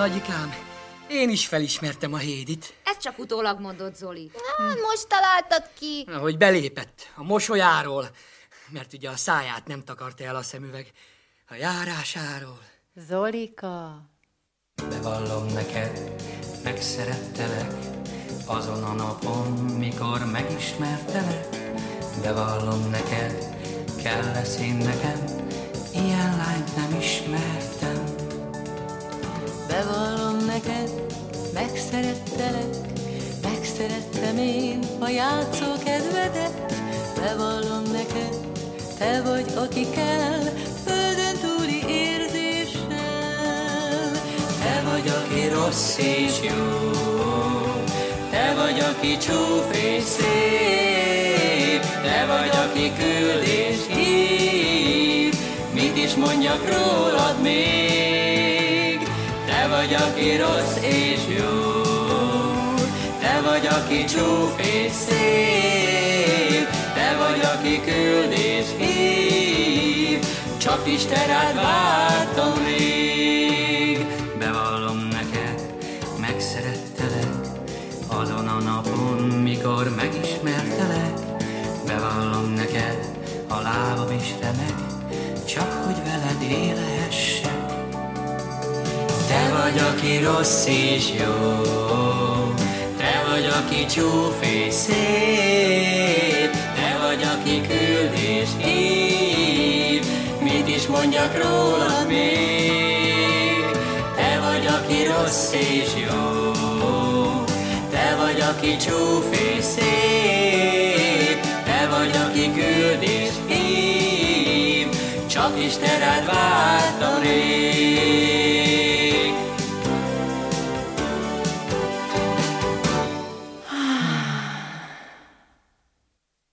Nagyikám, én is felismertem a Hédit. Ez csak utólag mondott Zoli. Na, most találtad ki. Ahogy belépett, a mosolyáról, mert ugye a száját nem takarta el a szemüveg, a járásáról. Zolika, Bevallom neked, megszerettelek, azon a napon, mikor megismertelek. Bevallom neked, kell lesz én nekem, játszó kedvedet. Bevallom neked, te vagy, aki kell, földön túli érzéssel. Te vagy, aki rossz és jó, te vagy, aki csúf és szép, te vagy, aki küld és hív, mit is mondjak rólad még? Te vagy, aki rossz és jó, te vagy, aki csúf és szép, te vagy, aki küld és hív, csak is te rád vártam rég. Bevallom neked, megszerettelek, azon a napon, mikor megismertelek. Bevallom neked, a lábam is remeg, csak hogy veled élhessek. Te vagy, aki rossz és jó, aki csúf és szép, te vagy, aki küld és hív, mit is mondjak rólad még? Te vagy, aki rossz és jó, te vagy, aki csúf és szép, te vagy, aki küld és hív, csak is te rád vártam rég.